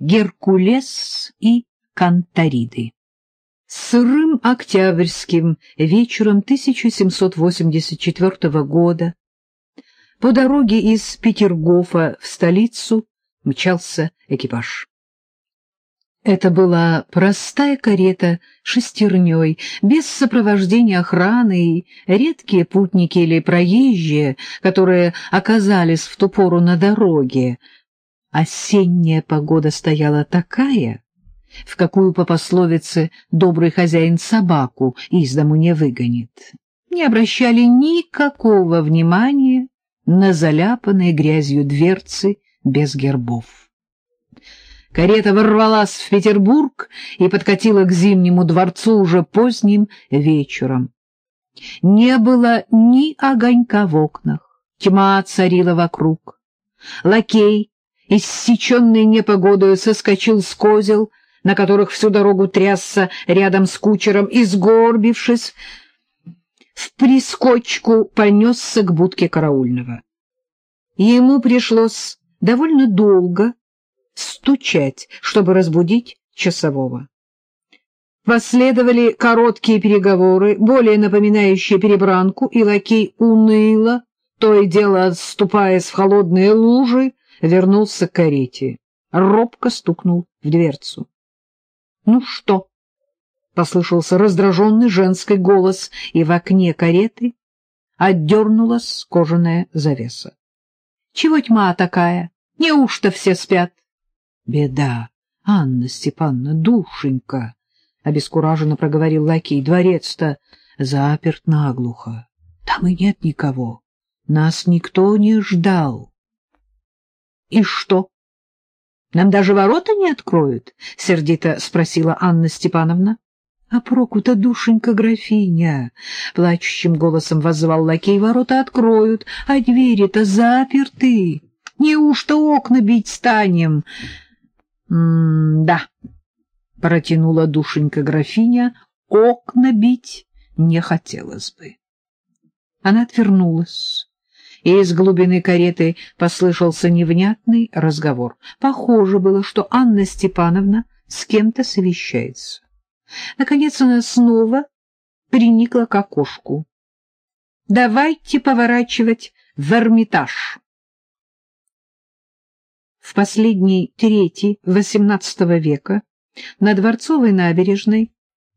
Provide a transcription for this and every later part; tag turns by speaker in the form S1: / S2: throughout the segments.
S1: Геркулес и Кантариды. Сырым октябрьским вечером 1784 года по дороге из Петергофа в столицу мчался экипаж. Это была простая карета шестерней, без сопровождения охраны, и редкие путники или проезжие, которые оказались в ту пору на дороге. Осенняя погода стояла такая, в какую по пословице «добрый хозяин собаку из дому не выгонит». Не обращали никакого внимания на заляпанные грязью дверцы без гербов. Карета ворвалась в Петербург и подкатила к Зимнему дворцу уже поздним вечером. Не было ни огонька в окнах, тьма царила вокруг. Лакей, иссеченный непогодою, соскочил с козел, на которых всю дорогу трясся рядом с кучером, и, сгорбившись, в прискочку понесся к будке караульного. Ему пришлось довольно долго стучать, чтобы разбудить часового. Последовали короткие переговоры, более напоминающие перебранку, и лакей уныло, то и дело отступаясь в холодные лужи, вернулся к карете. Робко стукнул в дверцу. — Ну что? — послышался раздраженный женский голос, и в окне кареты отдернулась кожаная завеса. — Чего тьма такая? Неужто все спят? Беда, Анна Степановна, душенька, — обескураженно проговорил лакей. Дворец-то заперт наглухо. Там и нет никого. Нас никто не ждал. — И что? Нам даже ворота не откроют? — сердито спросила Анна Степановна. — А проку-то, душенька графиня! — плачущим голосом воззвал лакей. — Ворота откроют, а двери-то заперты. Неужто окна бить станем? «М-да», — протянула душенька графиня, — «окна бить не хотелось бы». Она отвернулась, и из глубины кареты послышался невнятный разговор. Похоже было, что Анна Степановна с кем-то совещается. Наконец она снова приникла к окошку. «Давайте поворачивать в Эрмитаж». В последней трети XVIII века на Дворцовой набережной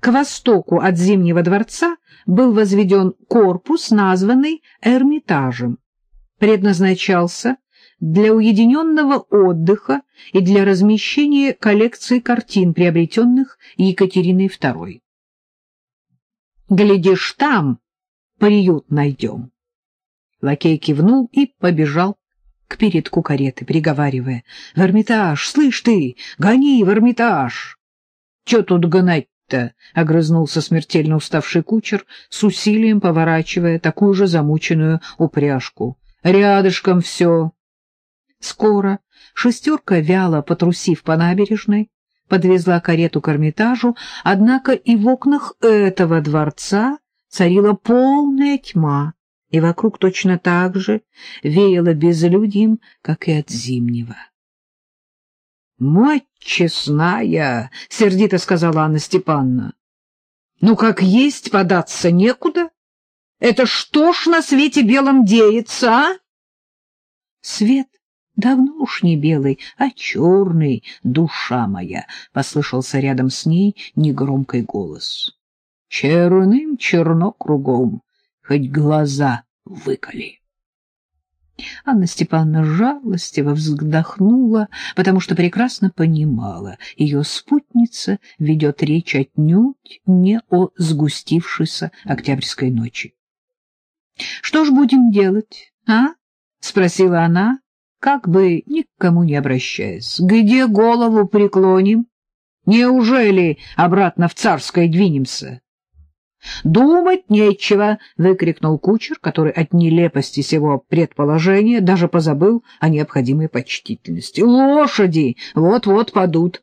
S1: к востоку от Зимнего дворца был возведен корпус, названный Эрмитажем. Предназначался для уединенного отдыха и для размещения коллекции картин, приобретенных Екатериной II. «Глядишь, там приют найдем». Лакей кивнул и побежал к передку кареты, приговаривая. — В Эрмитаж, слышь ты, гони в Эрмитаж! — Че тут гнать-то? — огрызнулся смертельно уставший кучер, с усилием поворачивая такую же замученную упряжку. — Рядышком все. Скоро шестерка, вяло потрусив по набережной, подвезла карету к Эрмитажу, однако и в окнах этого дворца царила полная тьма и вокруг точно так же веяло безлюдьем, как и от зимнего. — Мать честная! — сердито сказала Анна Степановна. — Ну, как есть, податься некуда. Это что ж на свете белом деется, а? Свет давно уж не белый, а черный, душа моя, — послышался рядом с ней негромкий голос. Черным черно кругом, хоть глаза выколи. Анна Степановна жалостиво вздохнула, потому что прекрасно понимала, ее спутница ведет речь отнюдь не о сгустившейся октябрьской ночи. — Что ж будем делать, а? — спросила она, как бы никому не обращаясь. — Где голову преклоним? Неужели обратно в царское двинемся? «Думать нечего!» — выкрикнул кучер, который от нелепости сего предположения даже позабыл о необходимой почтительности. «Лошади вот-вот падут.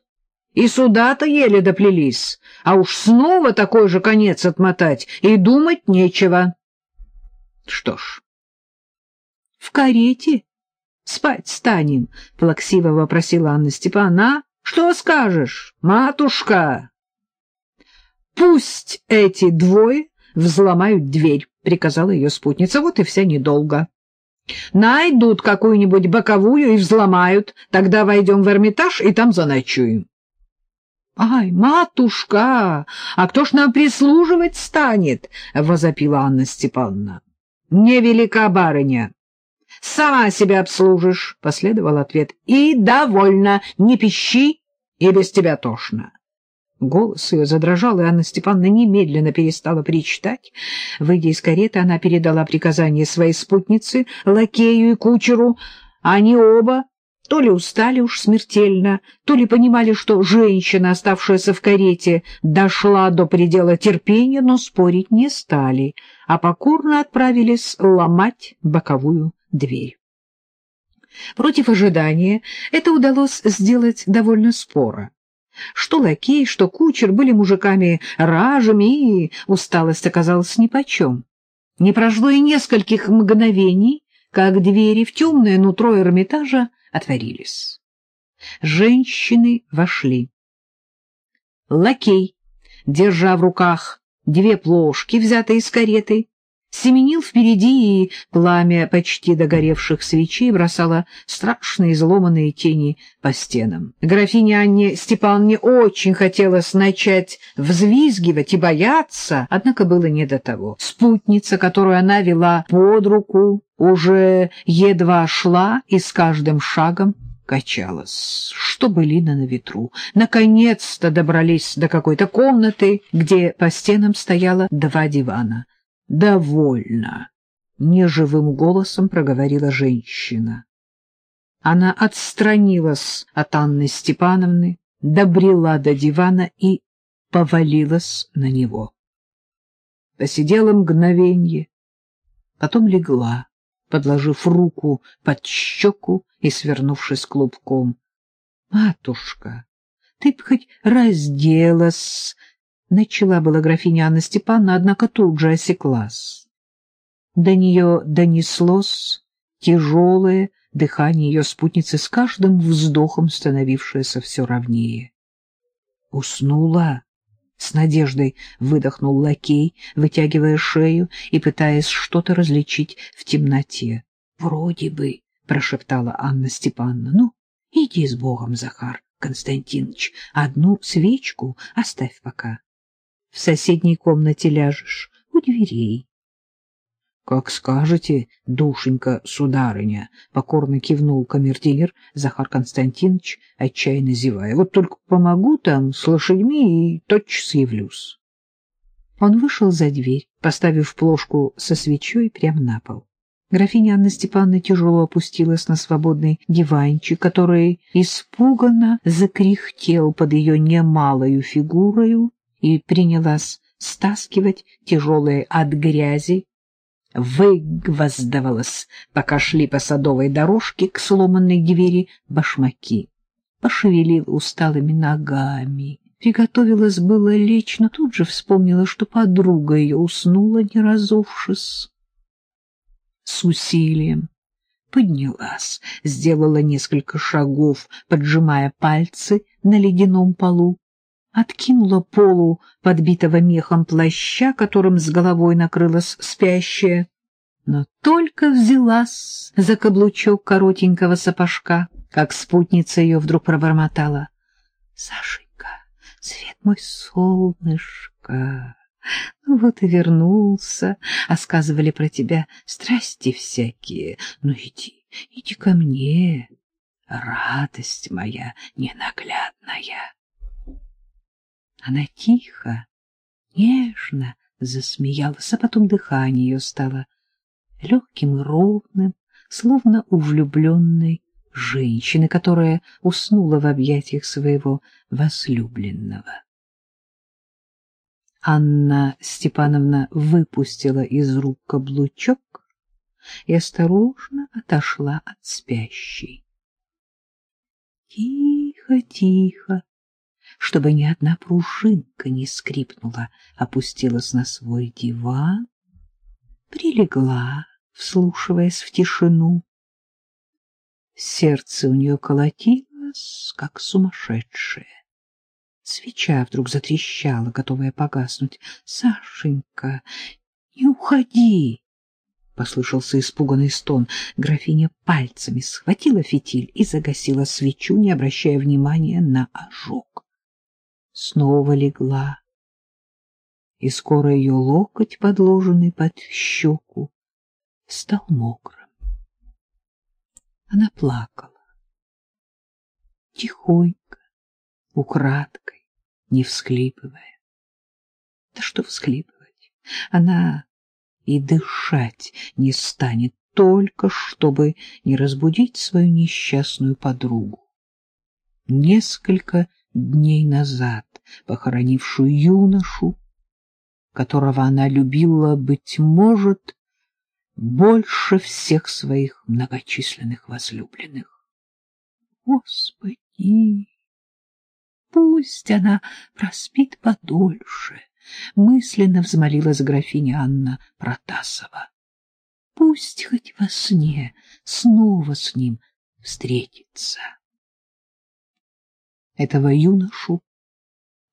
S1: И сюда-то еле доплелись, а уж снова такой же конец отмотать, и думать нечего». «Что ж, в карете спать станем?» — плаксиво вопросила Анна Степановна. Что скажешь, матушка? Пусть эти двое взломают дверь, приказала ее спутница. Вот и вся недолго. Найдут какую-нибудь боковую и взломают. Тогда войдем в Эрмитаж и там заночуем. — Ай, матушка, а кто ж нам прислуживать станет? — возопила Анна Степановна. — Невелика барыня. — Сама себя обслужишь, — последовал ответ. — И довольно, не пищи, и без тебя тошно. Голос ее задрожал, и Анна Степановна немедленно перестала причитать. Выйдя из кареты, она передала приказание своей спутнице, лакею и кучеру. Они оба то ли устали уж смертельно, то ли понимали, что женщина, оставшаяся в карете, дошла до предела терпения, но спорить не стали, а покорно отправились ломать боковую дверь. Против ожидания это удалось сделать довольно споро. Что лакей, что кучер были мужиками ражами, и усталость оказалась нипочем. Не прошло и нескольких мгновений, как двери в темное нутро Эрмитажа отворились. Женщины вошли. Лакей, держа в руках две плошки, взятые из кареты, семенил впереди, и пламя почти догоревших свечей бросало страшные изломанные тени по стенам. Графине Анне Степановне очень хотелось начать взвизгивать и бояться, однако было не до того. Спутница, которую она вела под руку, уже едва шла и с каждым шагом качалась, что былина на ветру. Наконец-то добрались до какой-то комнаты, где по стенам стояло два дивана. «Довольно!» — неживым голосом проговорила женщина. Она отстранилась от Анны Степановны, добрела до дивана и повалилась на него. Посидела мгновенье, потом легла подложив руку под щеку и свернувшись клубком. — Матушка, ты б хоть разделась, — начала была графиня Анна Степановна, однако тут же осеклась. До нее донеслось тяжелое дыхание ее спутницы с каждым вздохом становившееся все ровнее. Уснула. С надеждой выдохнул лакей, вытягивая шею и пытаясь что-то различить в темноте. — Вроде бы, — прошептала Анна Степановна. — Ну, иди с Богом, Захар Константинович, одну свечку оставь пока. В соседней комнате ляжешь у дверей. — Как скажете, душенька, сударыня, — покорно кивнул камердинер Захар Константинович, отчаянно зевая. — Вот только помогу там с лошадьми и тотчас явлюсь. Он вышел за дверь, поставив плошку со свечой прямо на пол. Графиня Анна Степановна тяжело опустилась на свободный диванчик, который испуганно закряхтел под ее немалою фигурою и принялась стаскивать тяжелые от грязи выгвоздавалась, пока шли по садовой дорожке к сломанной двери башмаки. Пошевелил усталыми ногами. Приготовилась было лечь, но тут же вспомнила, что подруга ее уснула, не разувшись. С усилием поднялась, сделала несколько шагов, поджимая пальцы на ледяном полу, откинула полу подбитого мехом плаща, которым с головой накрылась спящая, но только взялась за каблучок коротенького сапожка, как спутница ее вдруг пробормотала. — Сашенька, свет мой солнышко, ну вот и вернулся, а сказывали про тебя страсти всякие. Ну иди, иди ко мне, радость моя ненаглядная. Она тихо, нежно засмеялась, а потом дыхание ее стало легким и ровным, словно у влюбленной женщины, которая уснула в объятиях своего возлюбленного. Анна Степановна выпустила из рук каблучок и осторожно отошла от спящей. Тихо, тихо, чтобы ни одна пружинка не скрипнула, опустилась на свой диван, прилегла, вслушиваясь в тишину. Сердце у нее колотилось как сумасшедшая. Свеча вдруг затрещала, готовая погаснуть. — Сашенька, не уходи! — послышался испуганный стон. Графиня пальцами схватила фитиль и загасила свечу, не обращая внимания на ожог. Снова легла, и скоро ее локоть, подложенный под щеку, стал мокрым. Она плакала. Тихонько, украдкой, не всхлипывая. Да что всхлипывать? Она и дышать не станет, только чтобы не разбудить свою несчастную подругу. Несколько дней назад похоронившую юношу, которого она любила, быть может, больше всех своих многочисленных возлюбленных. Господи, пусть она проспит подольше, мысленно взмолилась графиня Анна Протасова. Пусть хоть во сне снова с ним встретится. Этого юношу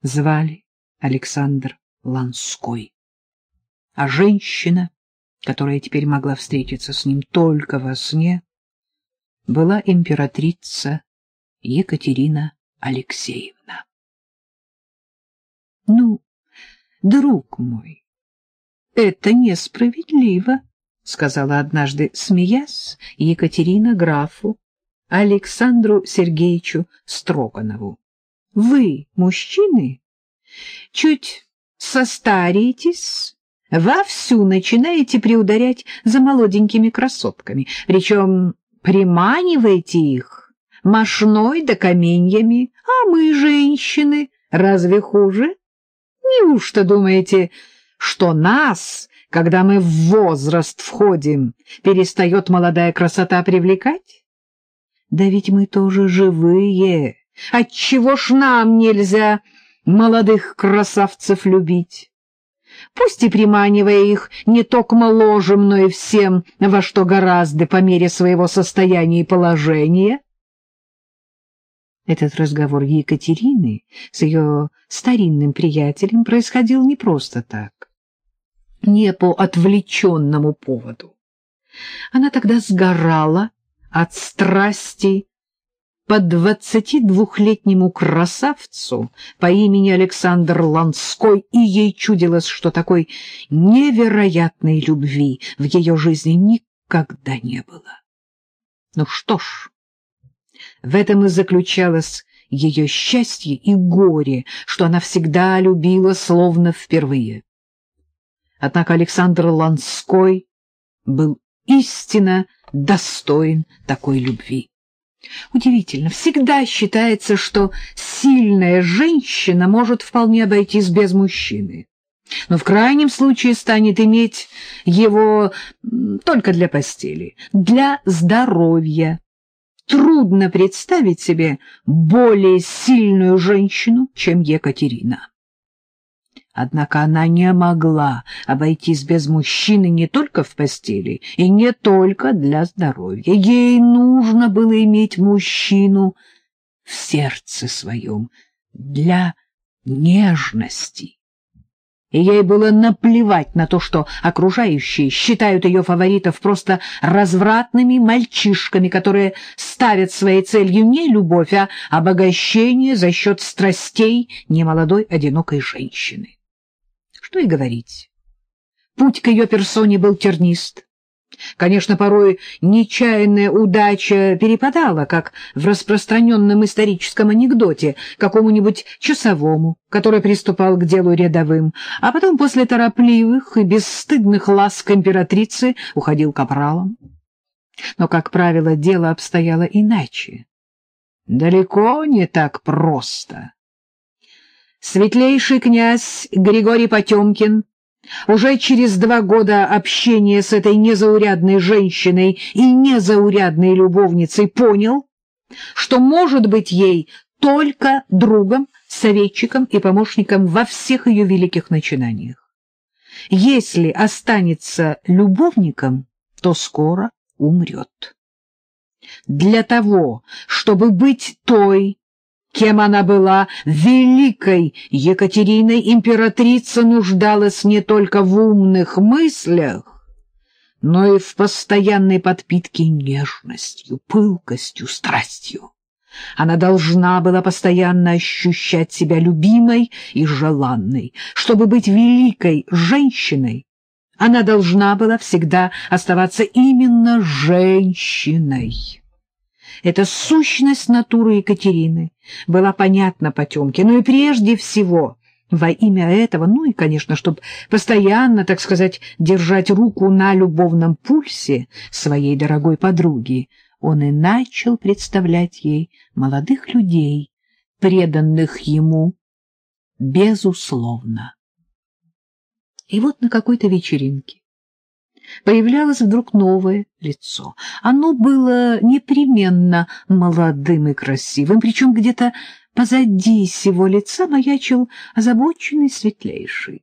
S1: звали Александр Ланской, а женщина, которая теперь могла встретиться с ним только во сне, была императрица Екатерина Алексеевна. Ну, друг мой, это несправедливо, сказала однажды, смеясь, Екатерина графу Александру Сергеевичу Строганову. Вы, мужчины, чуть состареетесь, вовсю начинаете приударять за молоденькими красотками, причем приманиваете их мошной да каменьями, а мы, женщины, разве хуже? Неужто думаете, что нас, когда мы в возраст входим, перестает молодая красота привлекать? Да ведь мы тоже живые. Отчего ж нам нельзя молодых красавцев любить? Пусть и приманивая их не только ложем, но и всем, во что гораздо по мере своего состояния и положения. Этот разговор Екатерины с ее старинным приятелем происходил не просто так, не по отвлеченному поводу. Она тогда сгорала от страсти по двадцати двухлетнему красавцу по имени Александр Ланской, и ей чудилось, что такой невероятной любви в ее жизни никогда не было. Ну что ж, в этом и заключалось ее счастье и горе, что она всегда любила словно впервые. Однако Александр Ланской был истинно достоин такой любви. Удивительно, всегда считается, что сильная женщина может вполне обойтись без мужчины, но в крайнем случае станет иметь его только для постели, для здоровья. Трудно представить себе более сильную женщину, чем Екатерина. Однако она не могла обойтись без мужчины не только в постели и не только для здоровья. Ей нужно было иметь мужчину в сердце своем для нежности и ей было наплевать на то, что окружающие считают ее фаворитов просто развратными мальчишками, которые ставят своей целью не любовь, а обогащение за счет страстей немолодой одинокой женщины. Что и говорить. Путь к ее персоне был тернист. Конечно, порой нечаянная удача перепадала, как в распространенном историческом анекдоте, какому-нибудь часовому, который приступал к делу рядовым, а потом после торопливых и бесстыдных ласк императрицы уходил капралом. Но, как правило, дело обстояло иначе. Далеко не так просто. Светлейший князь Григорий Потемкин уже через два года общения с этой незаурядной женщиной и незаурядной любовницей понял, что может быть ей только другом, советчиком и помощником во всех ее великих начинаниях. Если останется любовником, то скоро умрет. Для того, чтобы быть той, кем она была, великой Екатериной, императрица нуждалась не только в умных мыслях, но и в постоянной подпитке нежностью, пылкостью, страстью. Она должна была постоянно ощущать себя любимой и желанной. Чтобы быть великой женщиной, она должна была всегда оставаться именно женщиной. Эта сущность натуры Екатерины была понятна Потемке, но и прежде всего во имя этого, ну и, конечно, чтобы постоянно, так сказать, держать руку на любовном пульсе своей дорогой подруги, он и начал представлять ей молодых людей, преданных ему безусловно. И вот на какой-то вечеринке появлялось вдруг новое лицо. Оно было непременно молодым и красивым, причем где-то позади сего лица маячил озабоченный светлейший.